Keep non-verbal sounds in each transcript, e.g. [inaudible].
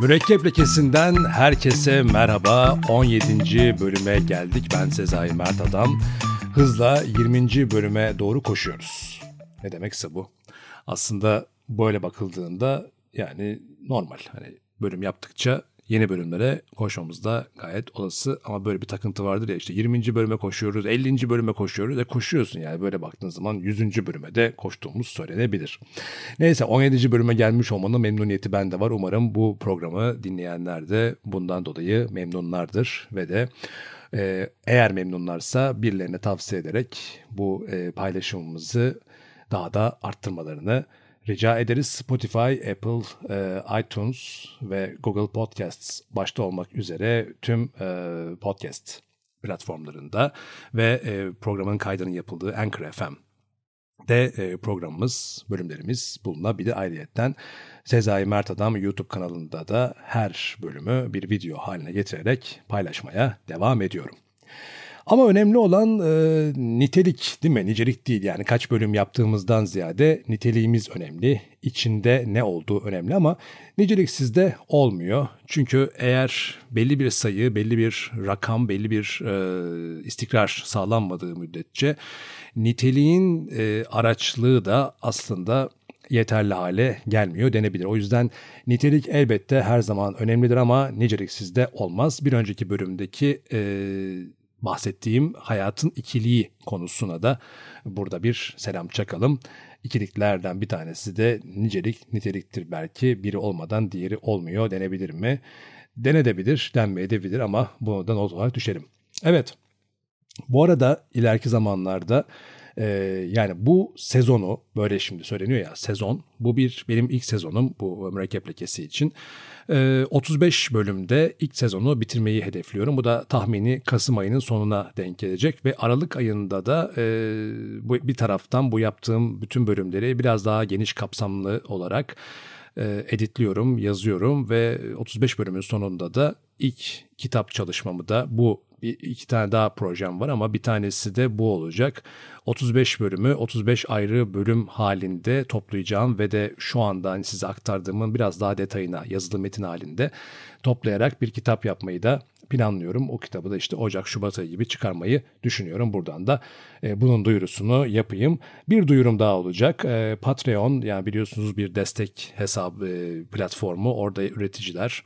Mürekkep lekesinden herkese merhaba. 17. bölüme geldik. Ben Sezai Mert Adam. Hızla 20. bölüme doğru koşuyoruz. Ne demekse bu. Aslında böyle bakıldığında yani normal. Hani bölüm yaptıkça yeni bölümlere koşmamız da gayet olası ama böyle bir takıntı vardır ya işte 20. bölüme koşuyoruz, 50. bölüme koşuyoruz. E koşuyorsun yani böyle baktığın zaman 100. bölüme de koştuğumuz söylenebilir. Neyse 17. bölüme gelmiş olmanın memnuniyeti bende var. Umarım bu programı dinleyenler de bundan dolayı memnunlardır ve de e, eğer memnunlarsa birilerine tavsiye ederek bu e, paylaşımımızı daha da arttırmalarını rica ederiz. Spotify, Apple, e, iTunes ve Google Podcasts başta olmak üzere tüm e, podcast platformlarında ve e, programın kaydının yapıldığı Anchor FM de programımız, bölümlerimiz bulunabilir ayrıyetten. Sezai Mert Adam YouTube kanalında da her bölümü bir video haline getirerek paylaşmaya devam ediyorum. Ama önemli olan e, nitelik değil mi? Nicelik değil yani kaç bölüm yaptığımızdan ziyade niteliğimiz önemli. İçinde ne olduğu önemli ama niceliksiz de olmuyor. Çünkü eğer belli bir sayı, belli bir rakam, belli bir e, istikrar sağlanmadığı müddetçe niteliğin e, araçlığı da aslında yeterli hale gelmiyor denebilir. O yüzden nitelik elbette her zaman önemlidir ama niceliksiz de olmaz. Bir önceki bölümdeki e, bahsettiğim hayatın ikiliği konusuna da burada bir selam çakalım. İkiliklerden bir tanesi de nicelik niteliktir belki biri olmadan diğeri olmuyor denebilir mi? Denedebilir, denmeyebilir ama bunu da not olarak düşelim. Evet, bu arada ileriki zamanlarda e, yani bu sezonu böyle şimdi söyleniyor ya sezon bu bir benim ilk sezonum bu mürekkep lekesi için. 35 bölümde ilk sezonu bitirmeyi hedefliyorum. Bu da tahmini Kasım ayının sonuna denk gelecek ve Aralık ayında da e, bu bir taraftan bu yaptığım bütün bölümleri biraz daha geniş kapsamlı olarak editliyorum, yazıyorum ve 35 bölümün sonunda da ilk kitap çalışmamı da bu iki tane daha projem var ama bir tanesi de bu olacak. 35 bölümü 35 ayrı bölüm halinde toplayacağım ve de şu anda hani size aktardığımın biraz daha detayına yazılı metin halinde toplayarak bir kitap yapmayı da planlıyorum. O kitabı da işte Ocak, Şubat ayı gibi çıkarmayı düşünüyorum. Buradan da e, bunun duyurusunu yapayım. Bir duyurum daha olacak. E, Patreon yani biliyorsunuz bir destek hesabı e, platformu. Orada üreticiler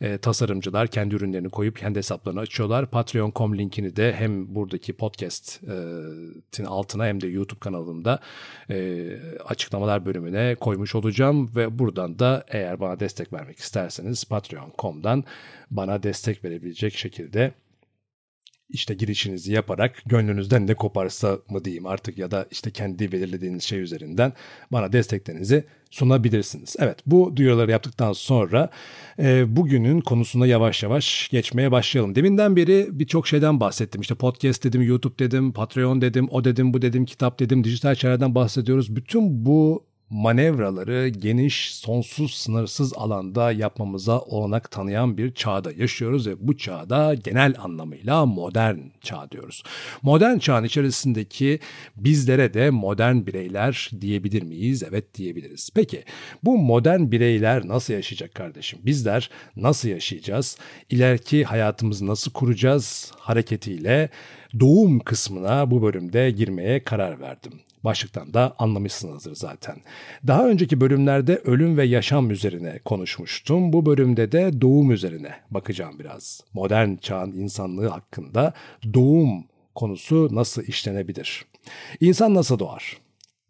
e, tasarımcılar kendi ürünlerini koyup kendi hesaplarını açıyorlar. Patreon.com linkini de hem buradaki podcast'in altına hem de YouTube kanalımda e, açıklamalar bölümüne koymuş olacağım ve buradan da eğer bana destek vermek isterseniz Patreon.com'dan bana destek verebilecek şekilde işte girişinizi yaparak gönlünüzden ne koparsa mı diyeyim artık ya da işte kendi belirlediğiniz şey üzerinden bana desteklerinizi sunabilirsiniz. Evet bu duyuruları yaptıktan sonra e, bugünün konusuna yavaş yavaş geçmeye başlayalım. Deminden beri birçok şeyden bahsettim. İşte podcast dedim, YouTube dedim, Patreon dedim, o dedim, bu dedim, kitap dedim, dijital şeylerden bahsediyoruz. Bütün bu manevraları geniş, sonsuz, sınırsız alanda yapmamıza olanak tanıyan bir çağda yaşıyoruz ve bu çağda genel anlamıyla modern çağ diyoruz. Modern çağın içerisindeki bizlere de modern bireyler diyebilir miyiz? Evet diyebiliriz. Peki bu modern bireyler nasıl yaşayacak kardeşim? Bizler nasıl yaşayacağız? İleriki hayatımızı nasıl kuracağız? Hareketiyle doğum kısmına bu bölümde girmeye karar verdim. Başlıktan da anlamışsınızdır zaten. Daha önceki bölümlerde ölüm ve yaşam üzerine konuşmuştum. Bu bölümde de doğum üzerine bakacağım biraz. Modern çağın insanlığı hakkında doğum konusu nasıl işlenebilir? İnsan nasıl doğar?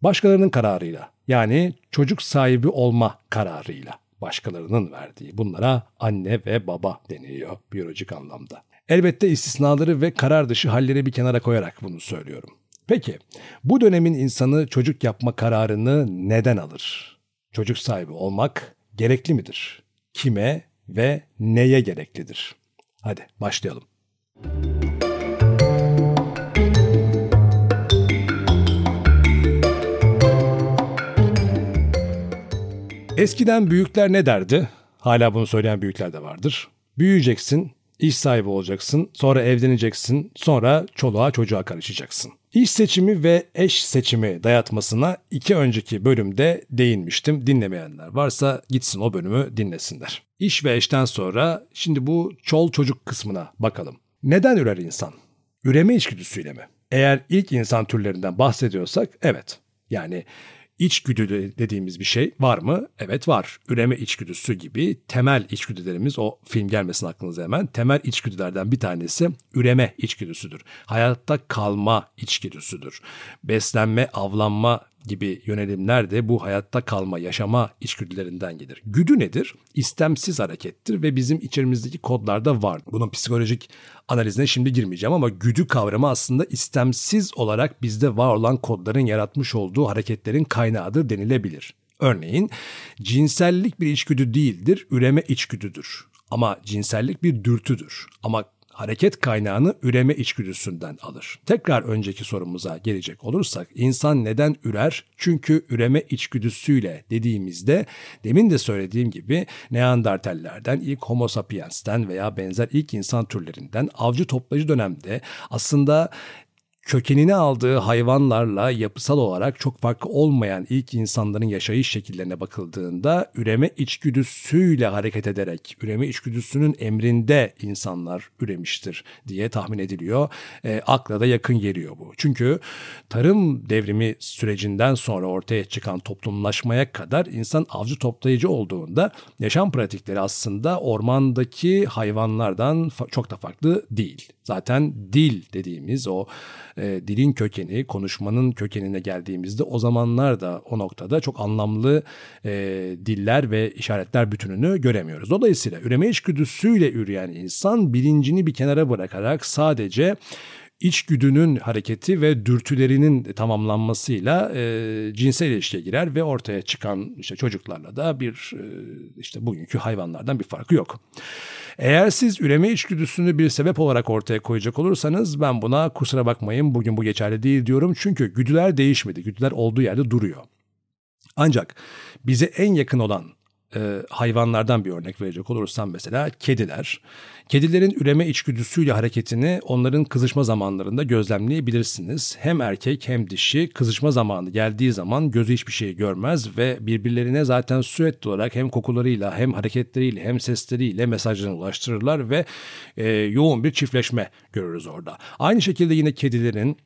Başkalarının kararıyla yani çocuk sahibi olma kararıyla başkalarının verdiği bunlara anne ve baba deniliyor biyolojik anlamda. Elbette istisnaları ve karar dışı halleri bir kenara koyarak bunu söylüyorum. Peki bu dönemin insanı çocuk yapma kararını neden alır? Çocuk sahibi olmak gerekli midir? Kime ve neye gereklidir? Hadi başlayalım. Eskiden büyükler ne derdi? Hala bunu söyleyen büyükler de vardır. Büyüyeceksin, iş sahibi olacaksın, sonra evleneceksin, sonra çoluğa çocuğa karışacaksın. İş seçimi ve eş seçimi dayatmasına iki önceki bölümde değinmiştim. Dinlemeyenler varsa gitsin o bölümü dinlesinler. İş ve eşten sonra şimdi bu çol çocuk kısmına bakalım. Neden ürer insan? Üreme içgüdüsüyle mi? Eğer ilk insan türlerinden bahsediyorsak evet. Yani İçgüdü dediğimiz bir şey var mı? Evet var. Üreme içgüdüsü gibi temel içgüdülerimiz o film gelmesin aklınıza hemen. Temel içgüdülerden bir tanesi üreme içgüdüsüdür. Hayatta kalma içgüdüsüdür. Beslenme, avlanma gibi yönelimler de bu hayatta kalma, yaşama içgüdülerinden gelir. Güdü nedir? İstemsiz harekettir ve bizim içerimizdeki kodlarda var. Bunun psikolojik analizine şimdi girmeyeceğim ama güdü kavramı aslında istemsiz olarak bizde var olan kodların yaratmış olduğu hareketlerin kaynağıdır denilebilir. Örneğin cinsellik bir içgüdü değildir, üreme içgüdüdür. Ama cinsellik bir dürtüdür. Ama hareket kaynağını üreme içgüdüsünden alır. Tekrar önceki sorumuza gelecek olursak insan neden ürer? Çünkü üreme içgüdüsüyle dediğimizde demin de söylediğim gibi Neandertallerden, ilk Homo sapiens'ten veya benzer ilk insan türlerinden avcı toplayıcı dönemde aslında kökenini aldığı hayvanlarla yapısal olarak çok farklı olmayan ilk insanların yaşayış şekillerine bakıldığında üreme içgüdüsüyle hareket ederek, üreme içgüdüsünün emrinde insanlar üremiştir diye tahmin ediliyor. E, akla da yakın geliyor bu. Çünkü tarım devrimi sürecinden sonra ortaya çıkan toplumlaşmaya kadar insan avcı toplayıcı olduğunda yaşam pratikleri aslında ormandaki hayvanlardan çok da farklı değil. Zaten dil dediğimiz o e, dilin kökeni, konuşmanın kökenine geldiğimizde o zamanlar da o noktada çok anlamlı e, diller ve işaretler bütününü göremiyoruz. Dolayısıyla üreme içgüdüsüyle üreyen insan bilincini bir kenara bırakarak sadece içgüdünün hareketi ve dürtülerinin tamamlanmasıyla e, cinsel ilişkiye girer ve ortaya çıkan işte çocuklarla da bir e, işte bugünkü hayvanlardan bir farkı yok. Eğer siz üreme içgüdüsünü bir sebep olarak ortaya koyacak olursanız ben buna kusura bakmayın bugün bu geçerli değil diyorum. Çünkü güdüler değişmedi. Güdüler olduğu yerde duruyor. Ancak bize en yakın olan e, hayvanlardan bir örnek verecek olursam mesela kediler. Kedilerin üreme içgüdüsüyle hareketini onların kızışma zamanlarında gözlemleyebilirsiniz. Hem erkek hem dişi kızışma zamanı geldiği zaman gözü hiçbir şey görmez ve birbirlerine zaten sürekli olarak hem kokularıyla hem hareketleriyle hem sesleriyle mesajlarını ulaştırırlar ve e, yoğun bir çiftleşme görürüz orada. Aynı şekilde yine kedilerin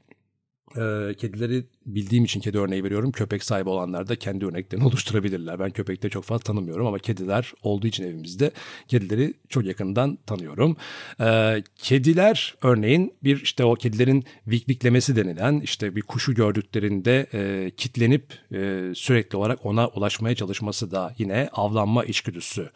e, kedileri bildiğim için kedi örneği veriyorum. Köpek sahibi olanlar da kendi örneklerini [laughs] oluşturabilirler. Ben köpekte çok fazla tanımıyorum ama kediler olduğu için evimizde kedileri çok yakından tanıyorum. E, kediler örneğin bir işte o kedilerin vikviklemesi denilen işte bir kuşu gördüklerinde e, kitlenip e, sürekli olarak ona ulaşmaya çalışması da yine avlanma içgüdüsü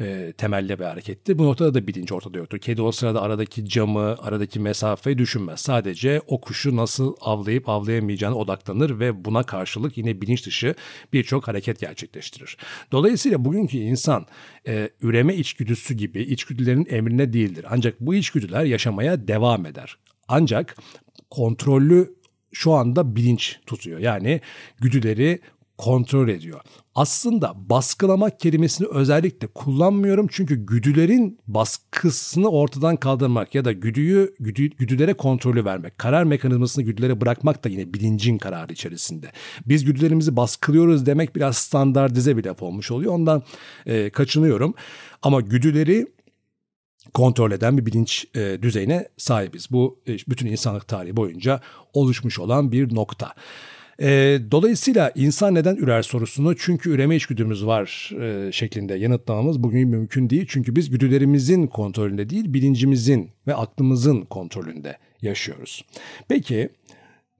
e, temelli bir hareketti. Bu noktada da bilinci ortada yoktur. Kedi o sırada aradaki camı, aradaki mesafeyi düşünmez. Sadece o kuşu nasıl avlayıp avlayamayacağını odaklanır ve buna karşılık yine bilinç dışı birçok hareket gerçekleştirir. Dolayısıyla bugünkü insan e, üreme içgüdüsü gibi içgüdülerin emrine değildir. Ancak bu içgüdüler yaşamaya devam eder. Ancak kontrollü şu anda bilinç tutuyor. Yani güdüleri kontrol ediyor. Aslında baskılamak kelimesini özellikle kullanmıyorum çünkü güdülerin baskısını ortadan kaldırmak ya da güdüyü güdü, güdülere kontrolü vermek, karar mekanizmasını güdülere bırakmak da yine bilincin kararı içerisinde. Biz güdülerimizi baskılıyoruz demek biraz standartize bir laf olmuş oluyor. Ondan e, kaçınıyorum. Ama güdüleri kontrol eden bir bilinç e, düzeyine sahibiz. Bu e, bütün insanlık tarihi boyunca oluşmuş olan bir nokta. E, dolayısıyla insan neden ürer sorusunu çünkü üreme içgüdümüz var e, şeklinde yanıtlamamız bugün mümkün değil. Çünkü biz güdülerimizin kontrolünde değil bilincimizin ve aklımızın kontrolünde yaşıyoruz. Peki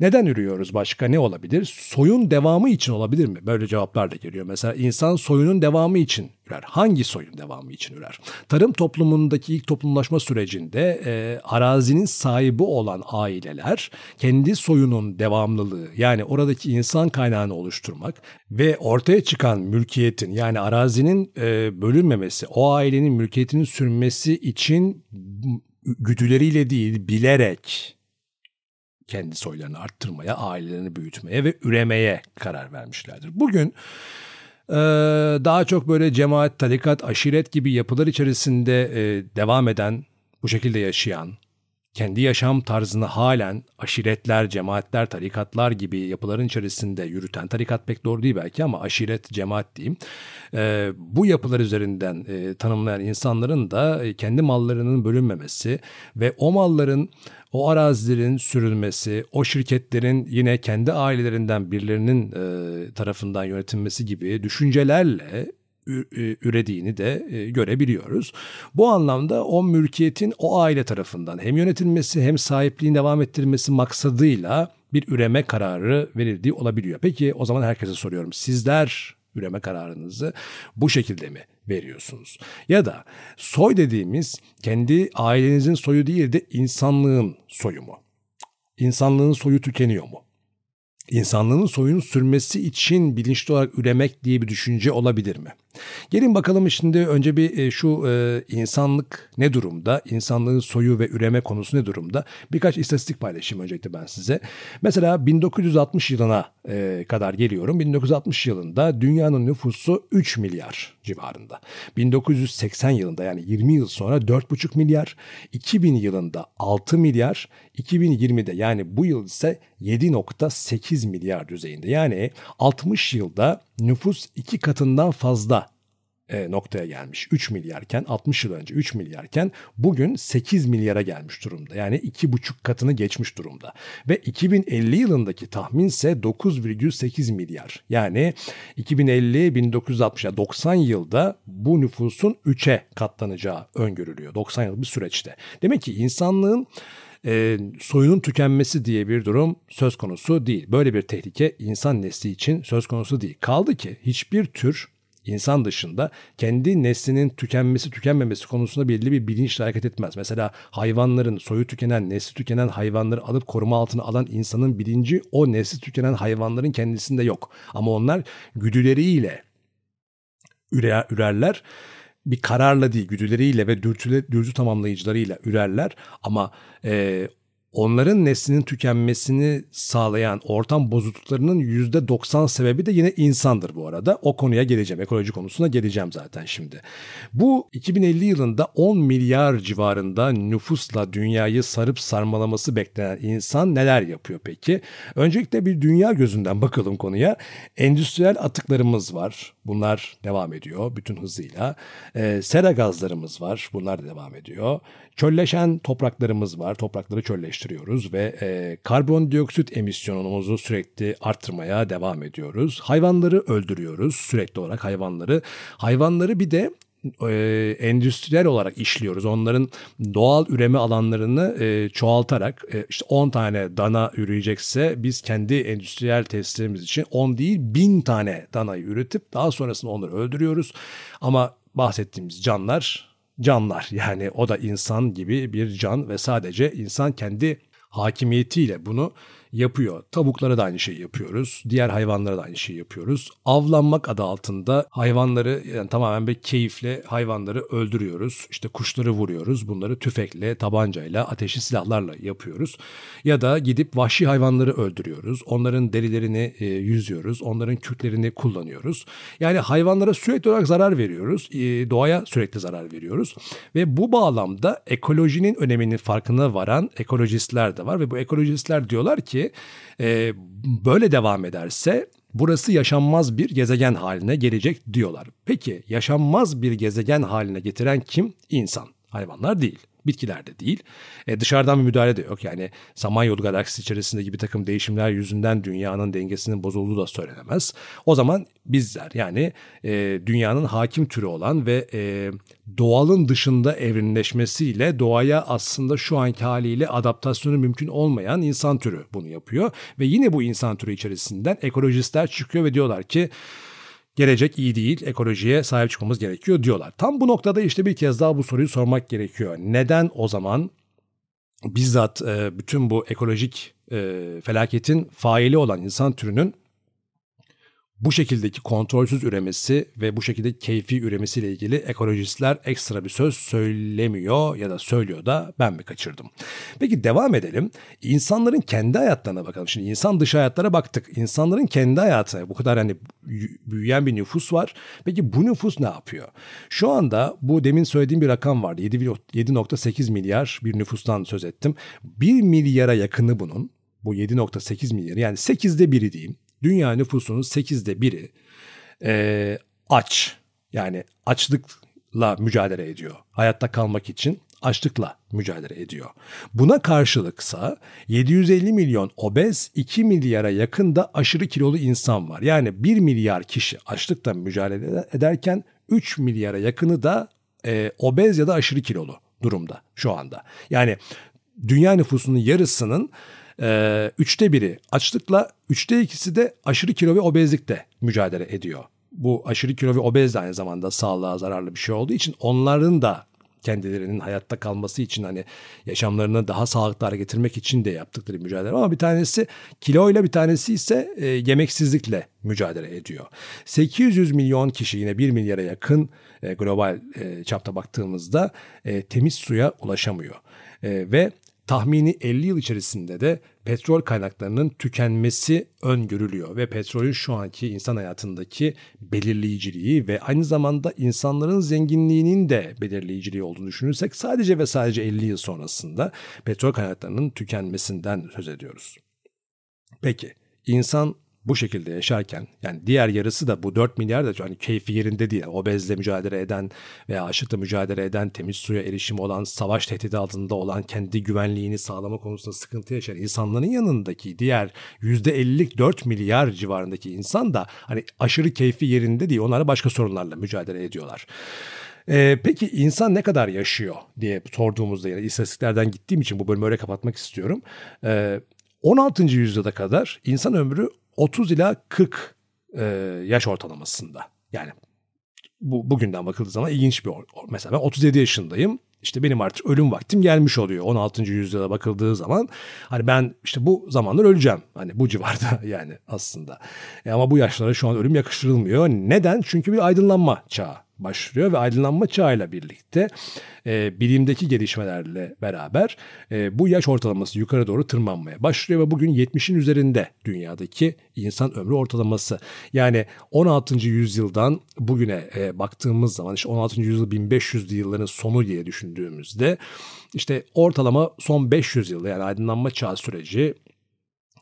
neden ürüyoruz başka ne olabilir? Soyun devamı için olabilir mi? Böyle cevaplar da geliyor. Mesela insan soyunun devamı için ürer. Hangi soyun devamı için ürer? Tarım toplumundaki ilk toplumlaşma sürecinde e, arazinin sahibi olan aileler kendi soyunun devamlılığı yani oradaki insan kaynağını oluşturmak ve ortaya çıkan mülkiyetin yani arazinin e, bölünmemesi, o ailenin mülkiyetinin sürmesi için güdüleriyle değil bilerek kendi soylarını arttırmaya, ailelerini büyütmeye ve üremeye karar vermişlerdir. Bugün daha çok böyle cemaat, tarikat, aşiret gibi yapılar içerisinde devam eden, bu şekilde yaşayan kendi yaşam tarzını halen aşiretler, cemaatler, tarikatlar gibi yapıların içerisinde yürüten, tarikat pek doğru değil belki ama aşiret, cemaat diyeyim. E, bu yapılar üzerinden e, tanımlayan insanların da e, kendi mallarının bölünmemesi ve o malların o arazilerin sürülmesi, o şirketlerin yine kendi ailelerinden birilerinin e, tarafından yönetilmesi gibi düşüncelerle ürediğini de e, görebiliyoruz. Bu anlamda o mülkiyetin o aile tarafından hem yönetilmesi hem sahipliğin devam ettirilmesi maksadıyla bir üreme kararı verildiği olabiliyor. Peki o zaman herkese soruyorum. Sizler üreme kararınızı bu şekilde mi veriyorsunuz? Ya da soy dediğimiz kendi ailenizin soyu değil de insanlığın soyu mu? İnsanlığın soyu tükeniyor mu? İnsanlığın soyun sürmesi için bilinçli olarak üremek diye bir düşünce olabilir mi? Gelin bakalım şimdi önce bir e, şu e, insanlık ne durumda? İnsanlığın soyu ve üreme konusu ne durumda? Birkaç istatistik paylaşayım öncelikle ben size. Mesela 1960 yılına e, kadar geliyorum. 1960 yılında dünyanın nüfusu 3 milyar civarında. 1980 yılında yani 20 yıl sonra 4,5 milyar. 2000 yılında 6 milyar. 2020'de yani bu yıl ise 7.8 milyar düzeyinde. Yani 60 yılda nüfus iki katından fazla e, noktaya gelmiş. 3 milyarken 60 yıl önce 3 milyarken bugün 8 milyara gelmiş durumda. Yani 2,5 katını geçmiş durumda. Ve 2050 yılındaki tahminse 9,8 milyar. Yani 2050 1960 yani 90 yılda bu nüfusun 3'e katlanacağı öngörülüyor. 90 yıl bir süreçte. Demek ki insanlığın e, soyunun tükenmesi diye bir durum söz konusu değil. Böyle bir tehlike insan nesli için söz konusu değil. Kaldı ki hiçbir tür insan dışında kendi neslinin tükenmesi tükenmemesi konusunda belli bir bilinçle hareket etmez. Mesela hayvanların soyu tükenen, nesli tükenen hayvanları alıp koruma altına alan insanın bilinci o nesli tükenen hayvanların kendisinde yok. Ama onlar güdüleriyle ürer, ürerler bir kararla değil güdüleriyle ve dürtü, dürtü tamamlayıcılarıyla ürerler ama e, onların neslinin tükenmesini sağlayan ortam bozukluklarının %90 sebebi de yine insandır bu arada. O konuya geleceğim. Ekoloji konusuna geleceğim zaten şimdi. Bu 2050 yılında 10 milyar civarında nüfusla dünyayı sarıp sarmalaması beklenen insan neler yapıyor peki? Öncelikle bir dünya gözünden bakalım konuya. Endüstriyel atıklarımız var. Bunlar devam ediyor bütün hızıyla. E, sera gazlarımız var. Bunlar da devam ediyor. Çölleşen topraklarımız var. Toprakları çölleştiriyoruz ve e, karbondioksit emisyonumuzu sürekli arttırmaya devam ediyoruz. Hayvanları öldürüyoruz sürekli olarak hayvanları. Hayvanları bir de e, endüstriyel olarak işliyoruz. Onların doğal üreme alanlarını e, çoğaltarak e, işte 10 tane dana üreyecekse biz kendi endüstriyel tesislerimiz için 10 değil 1000 tane danayı üretip daha sonrasında onları öldürüyoruz. Ama bahsettiğimiz canlar canlar yani o da insan gibi bir can ve sadece insan kendi hakimiyetiyle bunu yapıyor. Tavuklara da aynı şeyi yapıyoruz. Diğer hayvanlara da aynı şeyi yapıyoruz. Avlanmak adı altında hayvanları yani tamamen bir keyifle hayvanları öldürüyoruz. İşte kuşları vuruyoruz. Bunları tüfekle, tabancayla, ateşli silahlarla yapıyoruz. Ya da gidip vahşi hayvanları öldürüyoruz. Onların derilerini e, yüzüyoruz. Onların kürklerini kullanıyoruz. Yani hayvanlara sürekli olarak zarar veriyoruz. E, doğaya sürekli zarar veriyoruz. Ve bu bağlamda ekolojinin öneminin farkına varan ekolojistler de var ve bu ekolojistler diyorlar ki e, böyle devam ederse burası yaşanmaz bir gezegen haline gelecek diyorlar. Peki yaşanmaz bir gezegen haline getiren kim? İnsan. Hayvanlar değil. Bitkiler de değil. E, dışarıdan bir müdahale de yok. Yani Samanyolu galaksisi içerisinde gibi takım değişimler yüzünden dünyanın dengesinin bozulduğu da söylenemez. O zaman bizler yani e, dünyanın hakim türü olan ve e, doğalın dışında evrimleşmesiyle doğaya aslında şu anki haliyle adaptasyonu mümkün olmayan insan türü bunu yapıyor. Ve yine bu insan türü içerisinden ekolojistler çıkıyor ve diyorlar ki gelecek iyi değil, ekolojiye sahip çıkmamız gerekiyor diyorlar. Tam bu noktada işte bir kez daha bu soruyu sormak gerekiyor. Neden o zaman bizzat e, bütün bu ekolojik e, felaketin faili olan insan türünün bu şekildeki kontrolsüz üremesi ve bu şekilde keyfi üremesiyle ilgili ekolojistler ekstra bir söz söylemiyor ya da söylüyor da ben mi kaçırdım? Peki devam edelim. İnsanların kendi hayatlarına bakalım. Şimdi insan dışı hayatlara baktık. İnsanların kendi hayatı bu kadar hani büyüyen bir nüfus var. Peki bu nüfus ne yapıyor? Şu anda bu demin söylediğim bir rakam vardı. 7.8 milyar bir nüfustan söz ettim. 1 milyara yakını bunun. Bu 7.8 milyar yani 8'de biri diyeyim dünya nüfusunun 8'de biri e, aç. Yani açlıkla mücadele ediyor. Hayatta kalmak için açlıkla mücadele ediyor. Buna karşılıksa 750 milyon obez 2 milyara yakında aşırı kilolu insan var. Yani 1 milyar kişi açlıkla mücadele ederken 3 milyara yakını da e, obez ya da aşırı kilolu durumda şu anda. Yani dünya nüfusunun yarısının ee, üçte biri açlıkla, üçte ikisi de aşırı kilo ve obezlikle mücadele ediyor. Bu aşırı kilo ve obez de aynı zamanda sağlığa zararlı bir şey olduğu için onların da kendilerinin hayatta kalması için hani yaşamlarını daha sağlıklı hale getirmek için de yaptıkları mücadele ama bir tanesi kiloyla bir tanesi ise e, yemeksizlikle mücadele ediyor. 800 milyon kişi yine 1 milyara yakın e, global e, çapta baktığımızda e, temiz suya ulaşamıyor. E, ve tahmini 50 yıl içerisinde de petrol kaynaklarının tükenmesi öngörülüyor ve petrolün şu anki insan hayatındaki belirleyiciliği ve aynı zamanda insanların zenginliğinin de belirleyiciliği olduğunu düşünürsek sadece ve sadece 50 yıl sonrasında petrol kaynaklarının tükenmesinden söz ediyoruz. Peki insan bu şekilde yaşarken yani diğer yarısı da bu 4 milyar da hani keyfi yerinde değil. Obezle mücadele eden veya açlıkla mücadele eden, temiz suya erişimi olan, savaş tehdidi altında olan, kendi güvenliğini sağlama konusunda sıkıntı yaşayan insanların yanındaki diğer %50'lik 4 milyar civarındaki insan da hani aşırı keyfi yerinde değil. Onlar başka sorunlarla mücadele ediyorlar. Ee, peki insan ne kadar yaşıyor diye sorduğumuzda yani istatistiklerden gittiğim için bu bölümü öyle kapatmak istiyorum. Ee, 16. yüzyılda kadar insan ömrü 30 ila 40 e, yaş ortalamasında. Yani bu bugünden bakıldığı zaman ilginç bir mesela ben 37 yaşındayım. İşte benim artık ölüm vaktim gelmiş oluyor 16. yüzyıla bakıldığı zaman. Hani ben işte bu zamanlar öleceğim. Hani bu civarda [laughs] yani aslında. E ama bu yaşlara şu an ölüm yakıştırılmıyor. Neden? Çünkü bir aydınlanma çağı başlıyor ve aydınlanma çağıyla birlikte e, bilimdeki gelişmelerle beraber e, bu yaş ortalaması yukarı doğru tırmanmaya başlıyor ve bugün 70'in üzerinde dünyadaki insan ömrü ortalaması. Yani 16. yüzyıldan bugüne e, baktığımız zaman işte 16. yüzyıl 1500'lü yılların sonu diye düşündüğümüzde işte ortalama son 500 yılda yani aydınlanma çağı süreci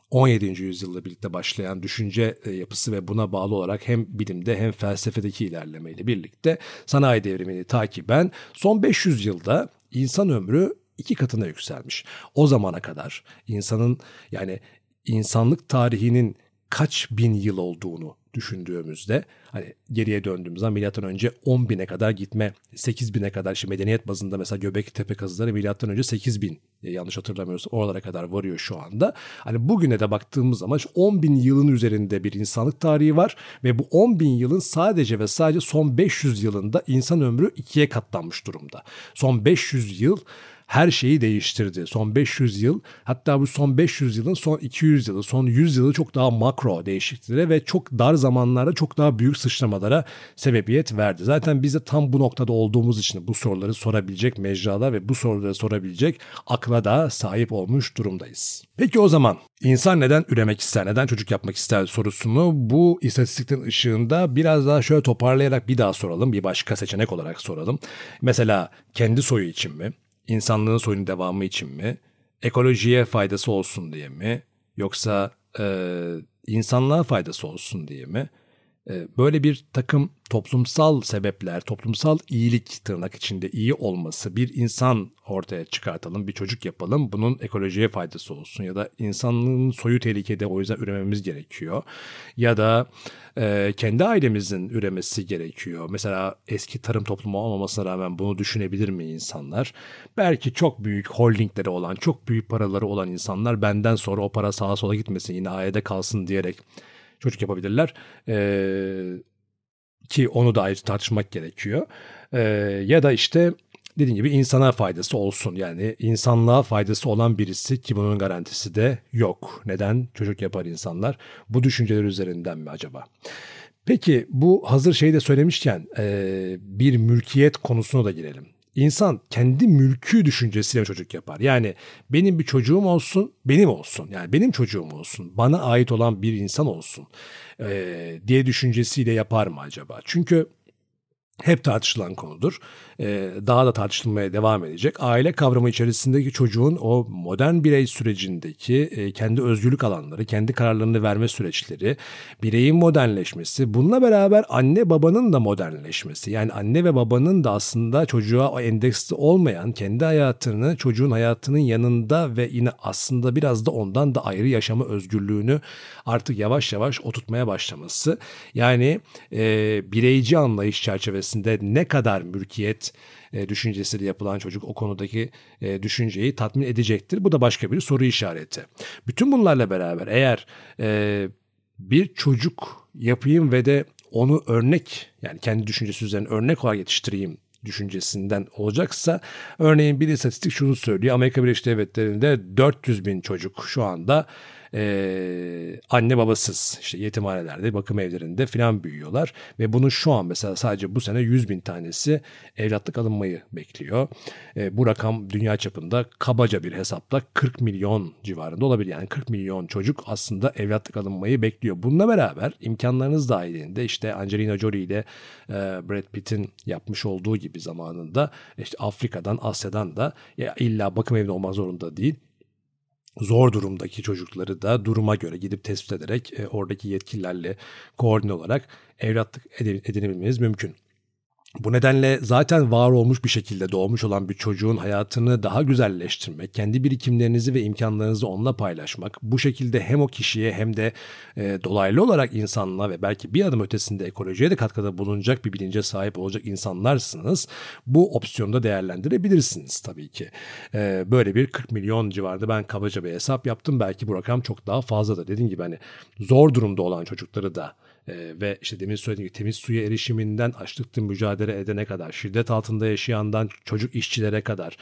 17. yüzyılda birlikte başlayan düşünce e, yapısı ve buna bağlı olarak hem bilimde hem felsefedeki ilerlemeyle birlikte sanayi devrimini takiben son 500 yılda insan ömrü iki katına yükselmiş. O zamana kadar insanın yani insanlık tarihinin kaç bin yıl olduğunu düşündüğümüzde hani geriye döndüğümüz zaman milattan önce 10 bine kadar gitme 8 bine kadar işte medeniyet bazında mesela Göbekli Tepe kazıları milattan önce 8 bin e, yanlış hatırlamıyorsam oralara kadar varıyor şu anda. Hani bugüne de baktığımız zaman 10 bin yılın üzerinde bir insanlık tarihi var ve bu 10 bin yılın sadece ve sadece son 500 yılında insan ömrü ikiye katlanmış durumda. Son 500 yıl her şeyi değiştirdi. Son 500 yıl hatta bu son 500 yılın son 200 yılı, son 100 yılı çok daha makro değişikliklere ve çok dar zamanlarda çok daha büyük sıçramalara sebebiyet verdi. Zaten biz de tam bu noktada olduğumuz için bu soruları sorabilecek mecralar ve bu soruları sorabilecek akla da sahip olmuş durumdayız. Peki o zaman insan neden üremek ister, neden çocuk yapmak ister sorusunu bu istatistiklerin ışığında biraz daha şöyle toparlayarak bir daha soralım. Bir başka seçenek olarak soralım. Mesela kendi soyu için mi? İnsanlığın soyunun devamı için mi? Ekolojiye faydası olsun diye mi? Yoksa e, insanlığa faydası olsun diye mi? E, böyle bir takım toplumsal sebepler, toplumsal iyilik tırnak içinde iyi olması, bir insan ortaya çıkartalım, bir çocuk yapalım, bunun ekolojiye faydası olsun ya da insanlığın soyu tehlikede o yüzden ürememiz gerekiyor. Ya da e, kendi ailemizin üremesi gerekiyor. Mesela eski tarım toplumu olmamasına rağmen bunu düşünebilir mi insanlar? Belki çok büyük holdingleri olan, çok büyük paraları olan insanlar benden sonra o para sağa sola gitmesin, yine ailede kalsın diyerek çocuk yapabilirler. Eee ki onu da ayrı tartışmak gerekiyor. Ee, ya da işte dediğim gibi insana faydası olsun. Yani insanlığa faydası olan birisi ki bunun garantisi de yok. Neden çocuk yapar insanlar? Bu düşünceler üzerinden mi acaba? Peki bu hazır şeyi de söylemişken e, bir mülkiyet konusuna da girelim. İnsan kendi mülkü düşüncesiyle çocuk yapar. Yani benim bir çocuğum olsun, benim olsun. Yani benim çocuğum olsun, bana ait olan bir insan olsun e, diye düşüncesiyle yapar mı acaba? Çünkü hep tartışılan konudur. Ee, daha da tartışılmaya devam edecek. Aile kavramı içerisindeki çocuğun o modern birey sürecindeki e, kendi özgürlük alanları, kendi kararlarını verme süreçleri, bireyin modernleşmesi, bununla beraber anne babanın da modernleşmesi. Yani anne ve babanın da aslında çocuğa o endeksli olmayan kendi hayatını çocuğun hayatının yanında ve yine aslında biraz da ondan da ayrı yaşama özgürlüğünü artık yavaş yavaş oturtmaya başlaması. Yani e, bireyci anlayış çerçevesinde ne kadar mülkiyet e, düşüncesiyle yapılan çocuk o konudaki e, düşünceyi tatmin edecektir. Bu da başka bir soru işareti. Bütün bunlarla beraber eğer e, bir çocuk yapayım ve de onu örnek yani kendi düşüncesi üzerine örnek olarak yetiştireyim düşüncesinden olacaksa örneğin bir istatistik şunu söylüyor. Amerika Birleşik Devletleri'nde 400 bin çocuk şu anda e, anne babasız işte yetimhanelerde, bakım evlerinde filan büyüyorlar. Ve bunun şu an mesela sadece bu sene 100 bin tanesi evlatlık alınmayı bekliyor. E, bu rakam dünya çapında kabaca bir hesapla 40 milyon civarında olabilir. Yani 40 milyon çocuk aslında evlatlık alınmayı bekliyor. Bununla beraber imkanlarınız dahilinde işte Angelina Jolie ile e, Brad Pitt'in yapmış olduğu gibi zamanında işte Afrika'dan, Asya'dan da ya illa bakım evinde olmak zorunda değil zor durumdaki çocukları da duruma göre gidip tespit ederek e, oradaki yetkililerle koordine olarak evlatlık edinebilmeniz mümkün. Bu nedenle zaten var olmuş bir şekilde doğmuş olan bir çocuğun hayatını daha güzelleştirmek, kendi birikimlerinizi ve imkanlarınızı onunla paylaşmak, bu şekilde hem o kişiye hem de e, dolaylı olarak insanlığa ve belki bir adım ötesinde ekolojiye de katkıda bulunacak bir bilince sahip olacak insanlarsınız. Bu opsiyonu da değerlendirebilirsiniz tabii ki. E, böyle bir 40 milyon civarında ben kabaca bir hesap yaptım. Belki bu rakam çok daha fazladır. Dediğim gibi hani zor durumda olan çocukları da e, ve işte demin söylediğim gibi temiz suya erişiminden açlıkla mücadele edene kadar, şiddet altında yaşayandan çocuk işçilere kadar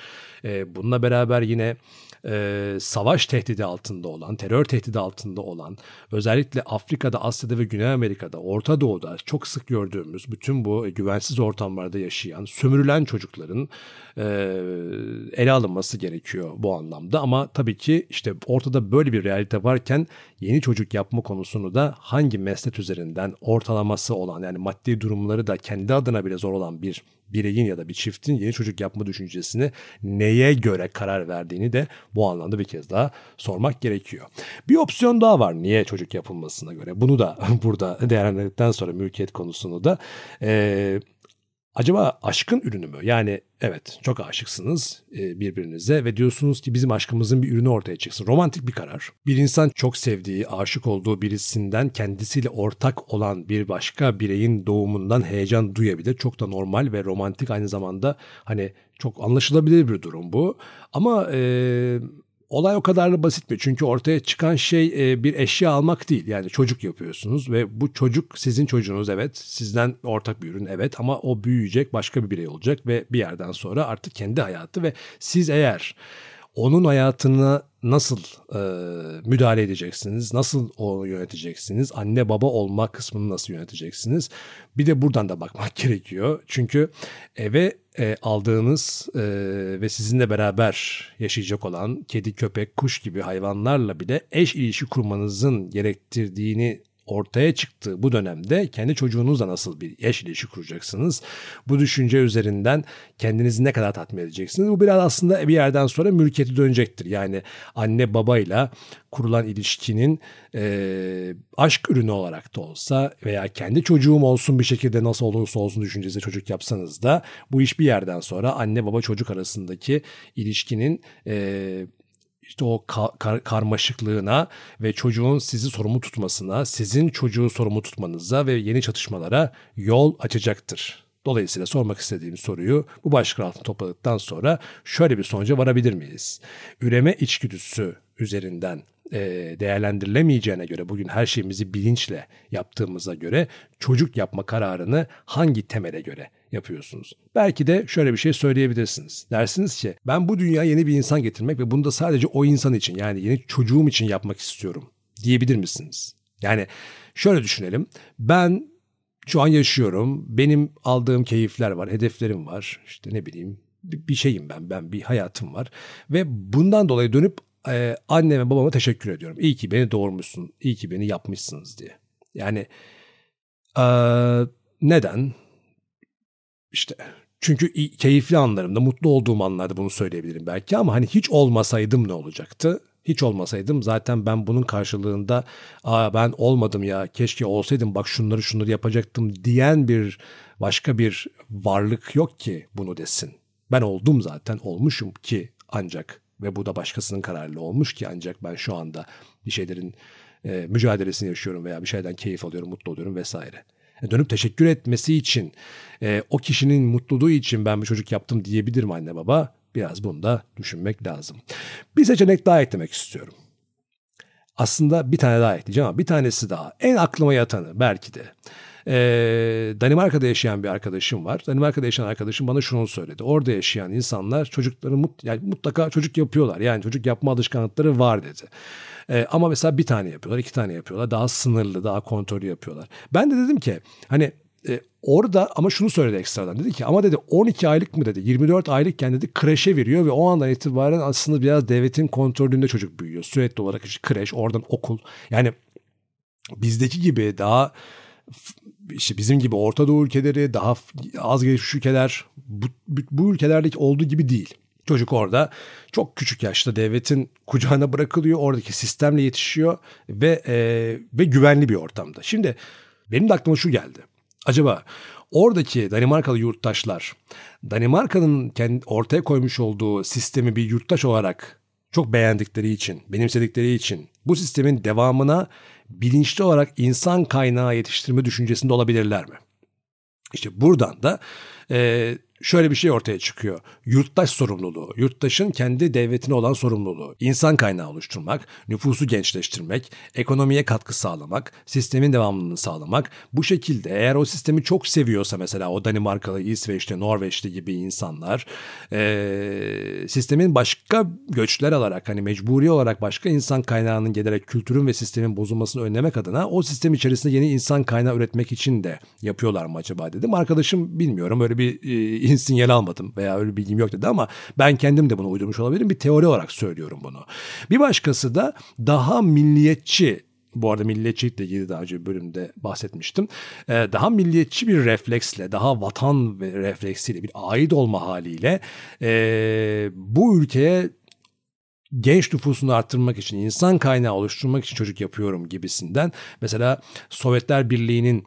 e, bununla beraber yine e, savaş tehdidi altında olan, terör tehdidi altında olan, özellikle Afrika'da, Asya'da ve Güney Amerika'da, Orta Doğu'da çok sık gördüğümüz bütün bu güvensiz ortamlarda yaşayan, sömürülen çocukların e, ele alınması gerekiyor bu anlamda. Ama tabii ki işte ortada böyle bir realite varken yeni çocuk yapma konusunu da hangi meslek üzerinden ortalaması olan yani maddi durumları da kendi adına bile zor olan bir bireyin ya da bir çiftin yeni çocuk yapma düşüncesini neye göre karar verdiğini de bu anlamda bir kez daha sormak gerekiyor. Bir opsiyon daha var niye çocuk yapılmasına göre. Bunu da [laughs] burada değerlendirdikten sonra mülkiyet konusunu da e, Acaba aşkın ürünü mü? Yani evet çok aşıksınız e, birbirinize ve diyorsunuz ki bizim aşkımızın bir ürünü ortaya çıksın. Romantik bir karar. Bir insan çok sevdiği, aşık olduğu birisinden kendisiyle ortak olan bir başka bireyin doğumundan heyecan duyabilir. Çok da normal ve romantik aynı zamanda hani çok anlaşılabilir bir durum bu. Ama e, Olay o kadar da basit mi? Çünkü ortaya çıkan şey e, bir eşya almak değil. Yani çocuk yapıyorsunuz ve bu çocuk sizin çocuğunuz evet. Sizden ortak bir ürün evet ama o büyüyecek başka bir birey olacak ve bir yerden sonra artık kendi hayatı ve siz eğer onun hayatına nasıl e, müdahale edeceksiniz? Nasıl onu yöneteceksiniz? Anne baba olma kısmını nasıl yöneteceksiniz? Bir de buradan da bakmak [laughs] gerekiyor. Çünkü eve e, aldığınız e, ve sizinle beraber yaşayacak olan kedi, köpek, kuş gibi hayvanlarla bile eş ilişki kurmanızın gerektirdiğini ortaya çıktığı bu dönemde kendi çocuğunuzla nasıl bir eş ilişki kuracaksınız? Bu düşünce üzerinden kendinizi ne kadar tatmin edeceksiniz? Bu biraz aslında bir yerden sonra mülkiyeti dönecektir. Yani anne babayla kurulan ilişkinin e, aşk ürünü olarak da olsa veya kendi çocuğum olsun bir şekilde nasıl olursa olsun düşüncesi çocuk yapsanız da bu iş bir yerden sonra anne baba çocuk arasındaki ilişkinin e, işte o kar, karmaşıklığına ve çocuğun sizi sorumlu tutmasına, sizin çocuğu sorumlu tutmanıza ve yeni çatışmalara yol açacaktır. Dolayısıyla sormak istediğim soruyu bu başlık altında topladıktan sonra şöyle bir sonuca varabilir miyiz? Üreme içgüdüsü üzerinden e, değerlendirilemeyeceğine göre bugün her şeyimizi bilinçle yaptığımıza göre çocuk yapma kararını hangi temele göre yapıyorsunuz? Belki de şöyle bir şey söyleyebilirsiniz. Dersiniz ki ben bu dünyaya yeni bir insan getirmek ve bunu da sadece o insan için yani yeni çocuğum için yapmak istiyorum diyebilir misiniz? Yani şöyle düşünelim. Ben şu an yaşıyorum. Benim aldığım keyifler var, hedeflerim var. İşte ne bileyim bir şeyim ben, ben bir hayatım var. Ve bundan dolayı dönüp e, anneme babama teşekkür ediyorum. İyi ki beni doğurmuşsun, iyi ki beni yapmışsınız diye. Yani e, neden? İşte çünkü keyifli anlarımda, mutlu olduğum anlarda bunu söyleyebilirim belki ama hani hiç olmasaydım ne olacaktı? Hiç olmasaydım zaten ben bunun karşılığında Aa, ben olmadım ya keşke olsaydım bak şunları şunları yapacaktım diyen bir başka bir varlık yok ki bunu desin. Ben oldum zaten olmuşum ki ancak ve bu da başkasının kararıyla olmuş ki ancak ben şu anda bir şeylerin e, mücadelesini yaşıyorum veya bir şeyden keyif alıyorum, mutlu oluyorum vesaire. E, dönüp teşekkür etmesi için, e, o kişinin mutluluğu için ben bir çocuk yaptım diyebilir mi anne baba? Biraz bunu da düşünmek lazım. Bir seçenek daha eklemek istiyorum. Aslında bir tane daha ekleyeceğim ama bir tanesi daha. En aklıma yatanı belki de. Ee, Danimarka'da yaşayan bir arkadaşım var. Danimarka'da yaşayan arkadaşım bana şunu söyledi. Orada yaşayan insanlar çocukları mut, yani mutlaka çocuk yapıyorlar. Yani çocuk yapma alışkanlıkları var dedi. Ee, ama mesela bir tane yapıyorlar, iki tane yapıyorlar. Daha sınırlı, daha kontrollü yapıyorlar. Ben de dedim ki hani e, orada ama şunu söyledi ekstradan. Dedi ki ama dedi 12 aylık mı dedi 24 aylıkken dedi kreşe veriyor ve o andan itibaren aslında biraz devletin kontrolünde çocuk büyüyor. Sürekli olarak işte kreş oradan okul. Yani bizdeki gibi daha işte bizim gibi Orta Doğu ülkeleri, daha az gelişmiş ülkeler bu, bu ülkelerdeki olduğu gibi değil. Çocuk orada çok küçük yaşta devletin kucağına bırakılıyor. Oradaki sistemle yetişiyor ve e, ve güvenli bir ortamda. Şimdi benim de aklıma şu geldi. Acaba oradaki Danimarkalı yurttaşlar Danimarka'nın kendi ortaya koymuş olduğu sistemi bir yurttaş olarak çok beğendikleri için, benimsedikleri için bu sistemin devamına bilinçli olarak insan kaynağı yetiştirme düşüncesinde olabilirler mi? İşte buradan da e, şöyle bir şey ortaya çıkıyor. Yurttaş sorumluluğu, yurttaşın kendi devletine olan sorumluluğu, insan kaynağı oluşturmak, nüfusu gençleştirmek, ekonomiye katkı sağlamak, sistemin devamlılığını sağlamak. Bu şekilde eğer o sistemi çok seviyorsa mesela o Danimarkalı, İsveçli, Norveçli gibi insanlar e, sistemin başka göçler alarak hani mecburi olarak başka insan kaynağının gelerek kültürün ve sistemin bozulmasını önlemek adına o sistem içerisinde yeni insan kaynağı üretmek için de yapıyorlar mı acaba dedim. Arkadaşım bilmiyorum öyle bir e, [laughs] sinyal almadım veya öyle bilgim yok dedi ama ben kendim de bunu uydurmuş olabilirim. Bir teori olarak söylüyorum bunu. Bir başkası da daha milliyetçi bu arada milliyetçilikle ilgili daha önce bir bölümde bahsetmiştim. Ee, daha milliyetçi bir refleksle, daha vatan refleksiyle, bir ait olma haliyle e, bu ülkeye genç nüfusunu arttırmak için, insan kaynağı oluşturmak için çocuk yapıyorum gibisinden. Mesela Sovyetler Birliği'nin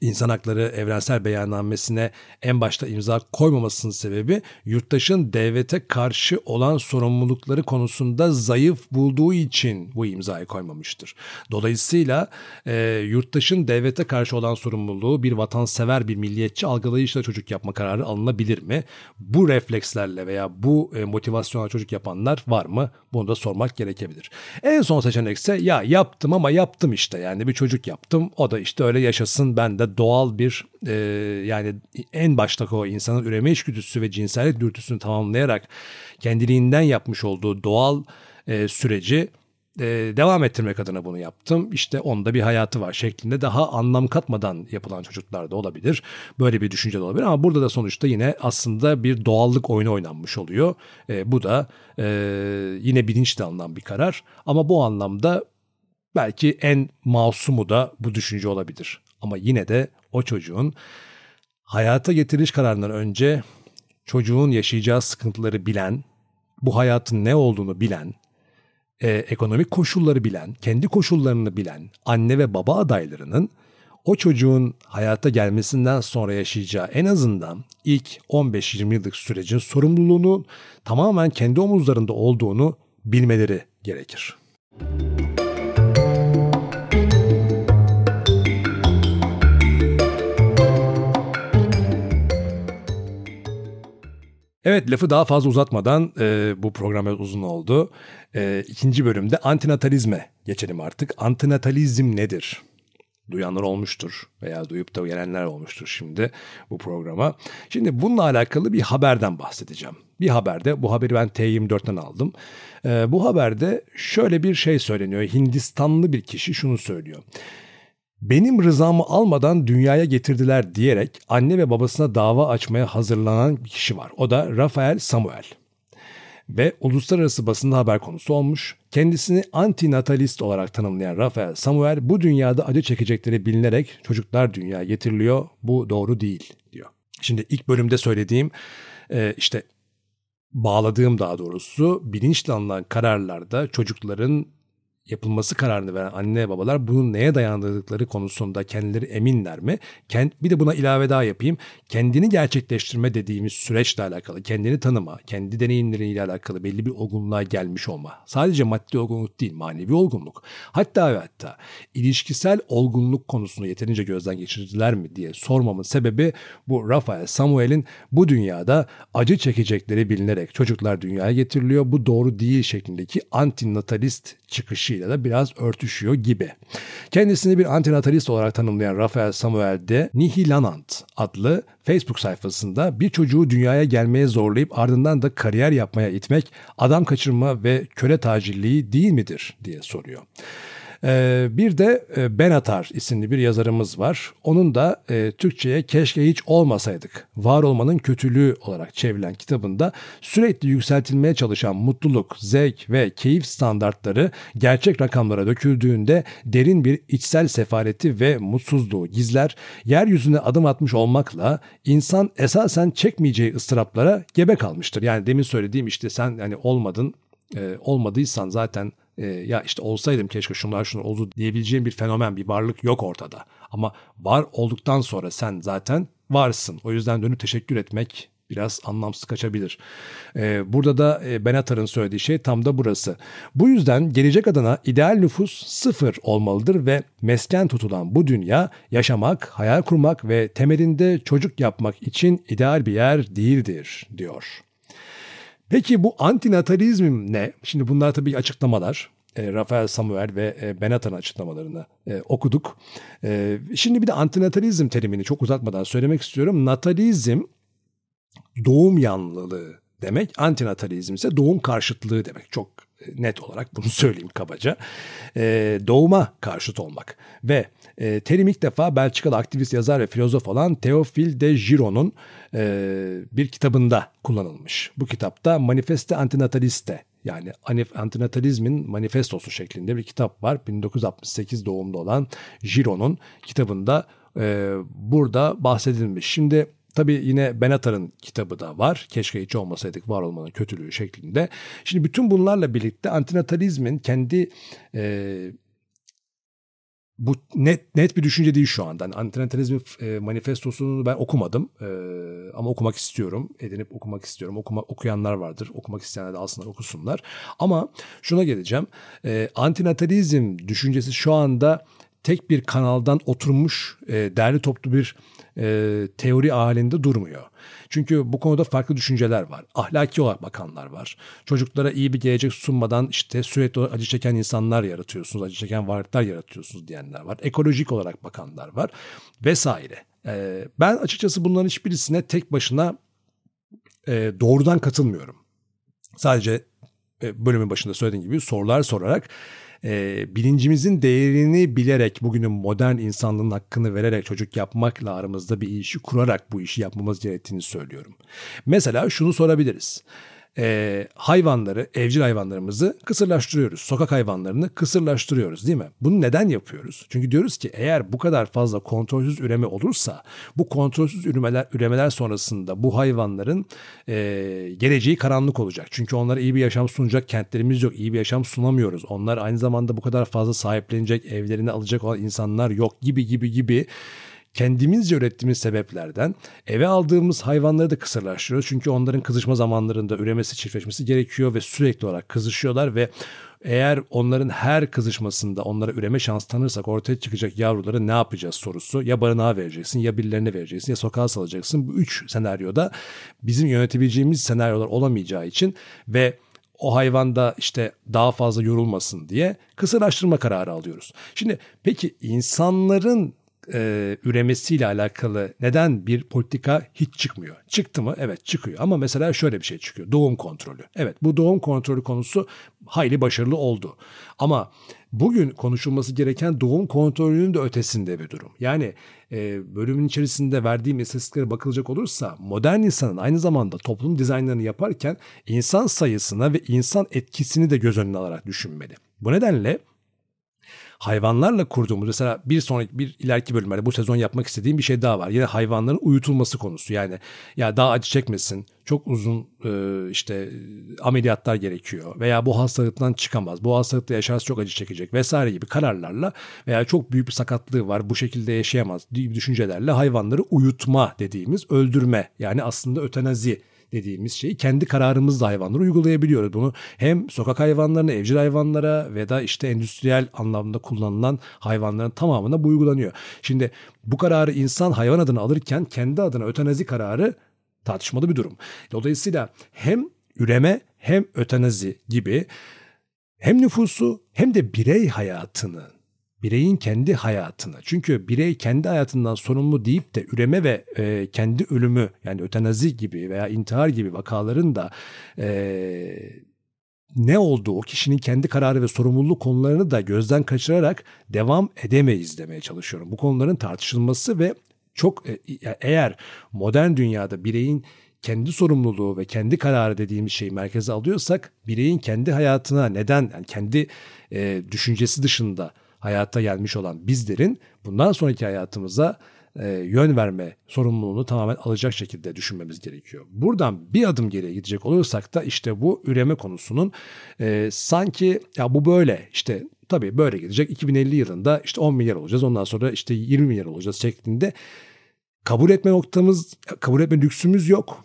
İnsan Hakları Evrensel Beyannamesi'ne en başta imza koymamasının sebebi yurttaşın devlete karşı olan sorumlulukları konusunda zayıf bulduğu için bu imzayı koymamıştır. Dolayısıyla e, yurttaşın devlete karşı olan sorumluluğu bir vatansever bir milliyetçi algılayışla çocuk yapma kararı alınabilir mi? Bu reflekslerle veya bu e, motivasyonla çocuk yapanlar var mı? Bunu da sormak gerekebilir. En son seçenek ise ya yaptım ama yaptım işte yani bir çocuk yaptım o da işte öyle yaşasın ben de doğal bir e, yani en baştaki o insanın üreme içgüdüsü ve cinsellik dürtüsünü tamamlayarak kendiliğinden yapmış olduğu doğal e, süreci e, devam ettirmek adına bunu yaptım. İşte onda bir hayatı var şeklinde daha anlam katmadan yapılan çocuklar da olabilir. Böyle bir düşünce de olabilir ama burada da sonuçta yine aslında bir doğallık oyunu oynanmış oluyor. E, bu da e, yine bilinçli alınan bir karar ama bu anlamda belki en masumu da bu düşünce olabilir. Ama yine de o çocuğun hayata getiriş kararından önce çocuğun yaşayacağı sıkıntıları bilen, bu hayatın ne olduğunu bilen, e, ekonomik koşulları bilen, kendi koşullarını bilen anne ve baba adaylarının o çocuğun hayata gelmesinden sonra yaşayacağı en azından ilk 15-20 yıllık sürecin sorumluluğunu tamamen kendi omuzlarında olduğunu bilmeleri gerekir. Evet lafı daha fazla uzatmadan e, bu program uzun oldu. E, ikinci bölümde antinatalizme geçelim artık. Antinatalizm nedir? Duyanlar olmuştur veya duyup da gelenler olmuştur şimdi bu programa. Şimdi bununla alakalı bir haberden bahsedeceğim. Bir haberde, bu haberi ben T24'ten aldım. E, bu haberde şöyle bir şey söyleniyor. Hindistanlı bir kişi şunu söylüyor benim rızamı almadan dünyaya getirdiler diyerek anne ve babasına dava açmaya hazırlanan bir kişi var. O da Rafael Samuel. Ve uluslararası basında haber konusu olmuş. Kendisini antinatalist olarak tanımlayan Rafael Samuel bu dünyada acı çekecekleri bilinerek çocuklar dünyaya getiriliyor. Bu doğru değil diyor. Şimdi ilk bölümde söylediğim e, işte bağladığım daha doğrusu bilinçli alınan kararlarda çocukların yapılması kararını veren anne babalar bunun neye dayandırdıkları konusunda kendileri eminler mi? Bir de buna ilave daha yapayım. Kendini gerçekleştirme dediğimiz süreçle alakalı, kendini tanıma, kendi deneyimleriyle alakalı belli bir olgunluğa gelmiş olma. Sadece maddi olgunluk değil, manevi olgunluk. Hatta ve hatta ilişkisel olgunluk konusunu yeterince gözden geçirdiler mi diye sormamın sebebi bu Rafael Samuel'in bu dünyada acı çekecekleri bilinerek çocuklar dünyaya getiriliyor. Bu doğru değil şeklindeki antinatalist çıkışıyla da biraz örtüşüyor gibi. Kendisini bir antinatalist olarak tanımlayan Rafael Samuel de Nihilanant adlı Facebook sayfasında bir çocuğu dünyaya gelmeye zorlayıp ardından da kariyer yapmaya itmek adam kaçırma ve köle tacirliği değil midir diye soruyor. Ee, bir de e, Benatar isimli bir yazarımız var. Onun da e, Türkçe'ye keşke hiç olmasaydık, var olmanın kötülüğü olarak çevrilen kitabında sürekli yükseltilmeye çalışan mutluluk, zevk ve keyif standartları gerçek rakamlara döküldüğünde derin bir içsel sefareti ve mutsuzluğu gizler, yeryüzüne adım atmış olmakla insan esasen çekmeyeceği ıstıraplara gebe kalmıştır. Yani demin söylediğim işte sen yani olmadın, e, olmadıysan zaten e, ya işte olsaydım keşke şunlar şunlar oldu diyebileceğim bir fenomen, bir varlık yok ortada. Ama var olduktan sonra sen zaten varsın. O yüzden dönüp teşekkür etmek biraz anlamsız kaçabilir. Ee, burada da e, Benatar'ın söylediği şey tam da burası. Bu yüzden gelecek adına ideal nüfus sıfır olmalıdır ve mesken tutulan bu dünya yaşamak, hayal kurmak ve temelinde çocuk yapmak için ideal bir yer değildir diyor. Peki bu antinatalizm ne? Şimdi bunlar tabii açıklamalar. E, Rafael Samuel ve e, Benatan açıklamalarını e, okuduk. E, şimdi bir de antinatalizm terimini çok uzatmadan söylemek istiyorum. Natalizm doğum yanlılığı demek. Antinatalizm ise doğum karşıtlığı demek. Çok e, net olarak bunu [laughs] söyleyeyim kabaca. E, doğuma karşıt olmak. Ve e, terim ilk defa Belçikalı aktivist yazar ve filozof olan Théophile de Giron'un e, bir kitabında kullanılmış. Bu kitapta Manifeste Antinataliste yani antinatalizmin manifestosu şeklinde bir kitap var. 1968 doğumlu olan Giron'un kitabında e, burada bahsedilmiş. Şimdi Tabii yine Benatar'ın kitabı da var. Keşke hiç olmasaydık var olmanın kötülüğü şeklinde. Şimdi bütün bunlarla birlikte antinatalizmin kendi e, bu net net bir düşünce değil şu anda. Yani antinatalizm e, manifestosunu ben okumadım e, ama okumak istiyorum. Edinip okumak istiyorum. Okuma, okuyanlar vardır. Okumak isteyenler de alsınlar okusunlar. Ama şuna geleceğim. E, antinatalizm düşüncesi şu anda tek bir kanaldan oturmuş e, derli toplu bir e, teori halinde durmuyor. Çünkü bu konuda farklı düşünceler var. Ahlaki olarak bakanlar var. Çocuklara iyi bir gelecek sunmadan işte sürekli acı çeken insanlar yaratıyorsunuz, acı çeken varlıklar yaratıyorsunuz diyenler var. Ekolojik olarak bakanlar var vesaire. E, ben açıkçası bunların hiçbirisine tek başına e, doğrudan katılmıyorum. Sadece e, bölümün başında söylediğim gibi sorular sorarak e, bilincimizin değerini bilerek bugünün modern insanlığın hakkını vererek çocuk yapmakla aramızda bir işi kurarak bu işi yapmamız gerektiğini söylüyorum. Mesela şunu sorabiliriz e, hayvanları, evcil hayvanlarımızı kısırlaştırıyoruz. Sokak hayvanlarını kısırlaştırıyoruz değil mi? Bunu neden yapıyoruz? Çünkü diyoruz ki eğer bu kadar fazla kontrolsüz üreme olursa bu kontrolsüz üremeler, üremeler sonrasında bu hayvanların e, geleceği karanlık olacak. Çünkü onlara iyi bir yaşam sunacak kentlerimiz yok. iyi bir yaşam sunamıyoruz. Onlar aynı zamanda bu kadar fazla sahiplenecek, evlerini alacak olan insanlar yok gibi gibi gibi kendimizce ürettiğimiz sebeplerden eve aldığımız hayvanları da kısırlaştırıyoruz. Çünkü onların kızışma zamanlarında üremesi, çiftleşmesi gerekiyor ve sürekli olarak kızışıyorlar ve Eğer onların her kızışmasında onlara üreme şans tanırsak ortaya çıkacak yavruları ne yapacağız sorusu. Ya barınağa vereceksin ya birilerine vereceksin ya sokağa salacaksın. Bu üç senaryoda bizim yönetebileceğimiz senaryolar olamayacağı için ve o hayvan da işte daha fazla yorulmasın diye kısırlaştırma kararı alıyoruz. Şimdi peki insanların e, üremesiyle alakalı neden bir politika hiç çıkmıyor? Çıktı mı? Evet çıkıyor. Ama mesela şöyle bir şey çıkıyor. Doğum kontrolü. Evet bu doğum kontrolü konusu hayli başarılı oldu. Ama bugün konuşulması gereken doğum kontrolünün de ötesinde bir durum. Yani e, bölümün içerisinde verdiğim istatistiklere bakılacak olursa modern insanın aynı zamanda toplum dizaynlarını yaparken insan sayısına ve insan etkisini de göz önüne alarak düşünmeli. Bu nedenle hayvanlarla kurduğumuz mesela bir sonraki bir ileriki bölümlerde bu sezon yapmak istediğim bir şey daha var. Yine hayvanların uyutulması konusu. Yani ya daha acı çekmesin. Çok uzun e, işte ameliyatlar gerekiyor veya bu hastalıktan çıkamaz. Bu hastalıkta yaşarsa çok acı çekecek vesaire gibi kararlarla veya çok büyük bir sakatlığı var bu şekilde yaşayamaz gibi düşüncelerle hayvanları uyutma dediğimiz öldürme yani aslında ötenazi dediğimiz şeyi kendi kararımızla hayvanlara uygulayabiliyoruz. Bunu hem sokak hayvanlarına, evcil hayvanlara ve da işte endüstriyel anlamda kullanılan hayvanların tamamına bu uygulanıyor. Şimdi bu kararı insan hayvan adına alırken kendi adına ötenazi kararı tartışmalı bir durum. Dolayısıyla hem üreme hem ötenazi gibi hem nüfusu hem de birey hayatını bireyin kendi hayatını. Çünkü birey kendi hayatından sorumlu deyip de üreme ve e, kendi ölümü yani ötenazi gibi veya intihar gibi vakaların da e, ne olduğu, o kişinin kendi kararı ve sorumluluk konularını da gözden kaçırarak devam edemeyiz demeye çalışıyorum. Bu konuların tartışılması ve çok e, eğer modern dünyada bireyin kendi sorumluluğu ve kendi kararı dediğimiz şeyi merkeze alıyorsak bireyin kendi hayatına neden yani kendi e, düşüncesi dışında hayata gelmiş olan bizlerin bundan sonraki hayatımıza e, yön verme sorumluluğunu tamamen alacak şekilde düşünmemiz gerekiyor. Buradan bir adım geriye gidecek olursak da işte bu üreme konusunun e, sanki ya bu böyle işte tabii böyle gidecek 2050 yılında işte 10 milyar olacağız ondan sonra işte 20 milyar olacağız şeklinde kabul etme noktamız kabul etme lüksümüz yok.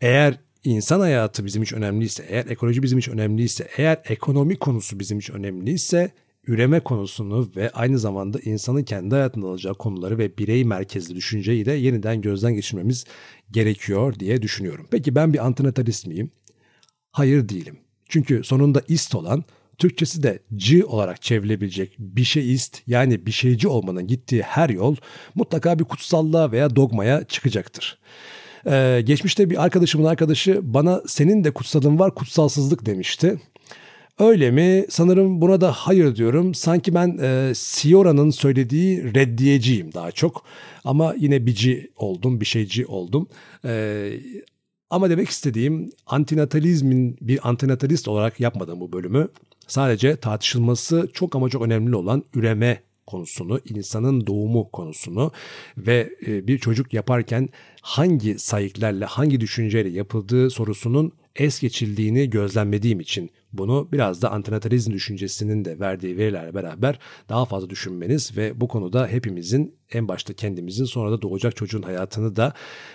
Eğer insan hayatı bizim için önemliyse, eğer ekoloji bizim için önemliyse, eğer ekonomi konusu bizim için önemliyse üreme konusunu ve aynı zamanda insanın kendi hayatında alacağı konuları ve birey merkezli düşünceyi de yeniden gözden geçirmemiz gerekiyor diye düşünüyorum. Peki ben bir antinatalist miyim? Hayır değilim. Çünkü sonunda ist olan Türkçesi de c olarak çevrilebilecek bir şeyist yani bir şeyci olmanın gittiği her yol mutlaka bir kutsallığa veya dogmaya çıkacaktır. Ee, geçmişte bir arkadaşımın arkadaşı bana senin de kutsalın var kutsalsızlık demişti. Öyle mi? Sanırım buna da hayır diyorum. Sanki ben e, Siora'nın söylediği reddiyeciyim daha çok. Ama yine bici oldum, bir şeyci oldum. E, ama demek istediğim antinatalizmin bir antinatalist olarak yapmadım bu bölümü. Sadece tartışılması çok ama çok önemli olan üreme konusunu, insanın doğumu konusunu ve e, bir çocuk yaparken hangi sayıklarla, hangi düşünceyle yapıldığı sorusunun es geçildiğini gözlemlediğim için bunu biraz da antinatalizm düşüncesinin de verdiği verilerle beraber daha fazla düşünmeniz ve bu konuda hepimizin en başta kendimizin sonra da doğacak çocuğun hayatını da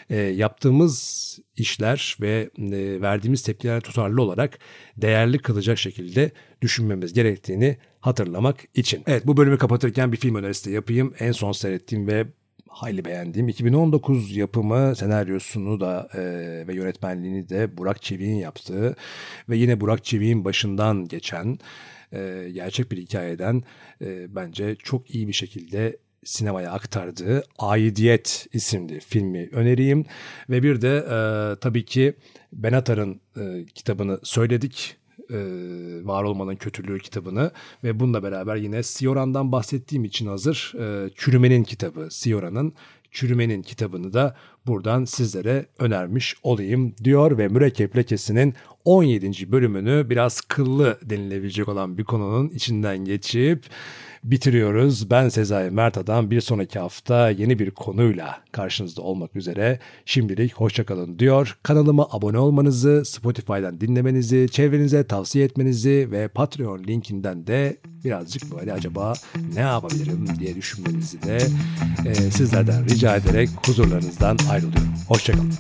e, yaptığımız işler ve e, verdiğimiz tepkiler tutarlı olarak değerli kılacak şekilde düşünmemiz gerektiğini hatırlamak için. Evet bu bölümü kapatırken bir film önerisi de yapayım. En son seyrettiğim ve hayli beğendiğim 2019 yapımı senaryosunu da e, ve yönetmenliğini de Burak Çevik'in yaptığı ve yine Burak Çevik'in başından geçen e, gerçek bir hikayeden e, bence çok iyi bir şekilde sinemaya aktardığı Aidiyet isimli filmi önereyim. Ve bir de e, tabii ki Benatar'ın e, kitabını söyledik e, Var Olmanın Kötülüğü kitabını ve bununla beraber yine Sioran'dan bahsettiğim için hazır e, Çürümenin kitabı Sioran'ın Çürümenin kitabını da buradan sizlere önermiş olayım diyor ve Mürekkep Lekesi'nin 17. bölümünü biraz kıllı denilebilecek olan bir konunun içinden geçip bitiriyoruz. Ben Sezai Mert Adam bir sonraki hafta yeni bir konuyla karşınızda olmak üzere. Şimdilik hoşçakalın diyor. Kanalıma abone olmanızı, Spotify'dan dinlemenizi, çevrenize tavsiye etmenizi ve Patreon linkinden de birazcık böyle acaba ne yapabilirim diye düşünmenizi de e, sizlerden rica ederek huzurlarınızdan ayrılıyorum. Hoşçakalın.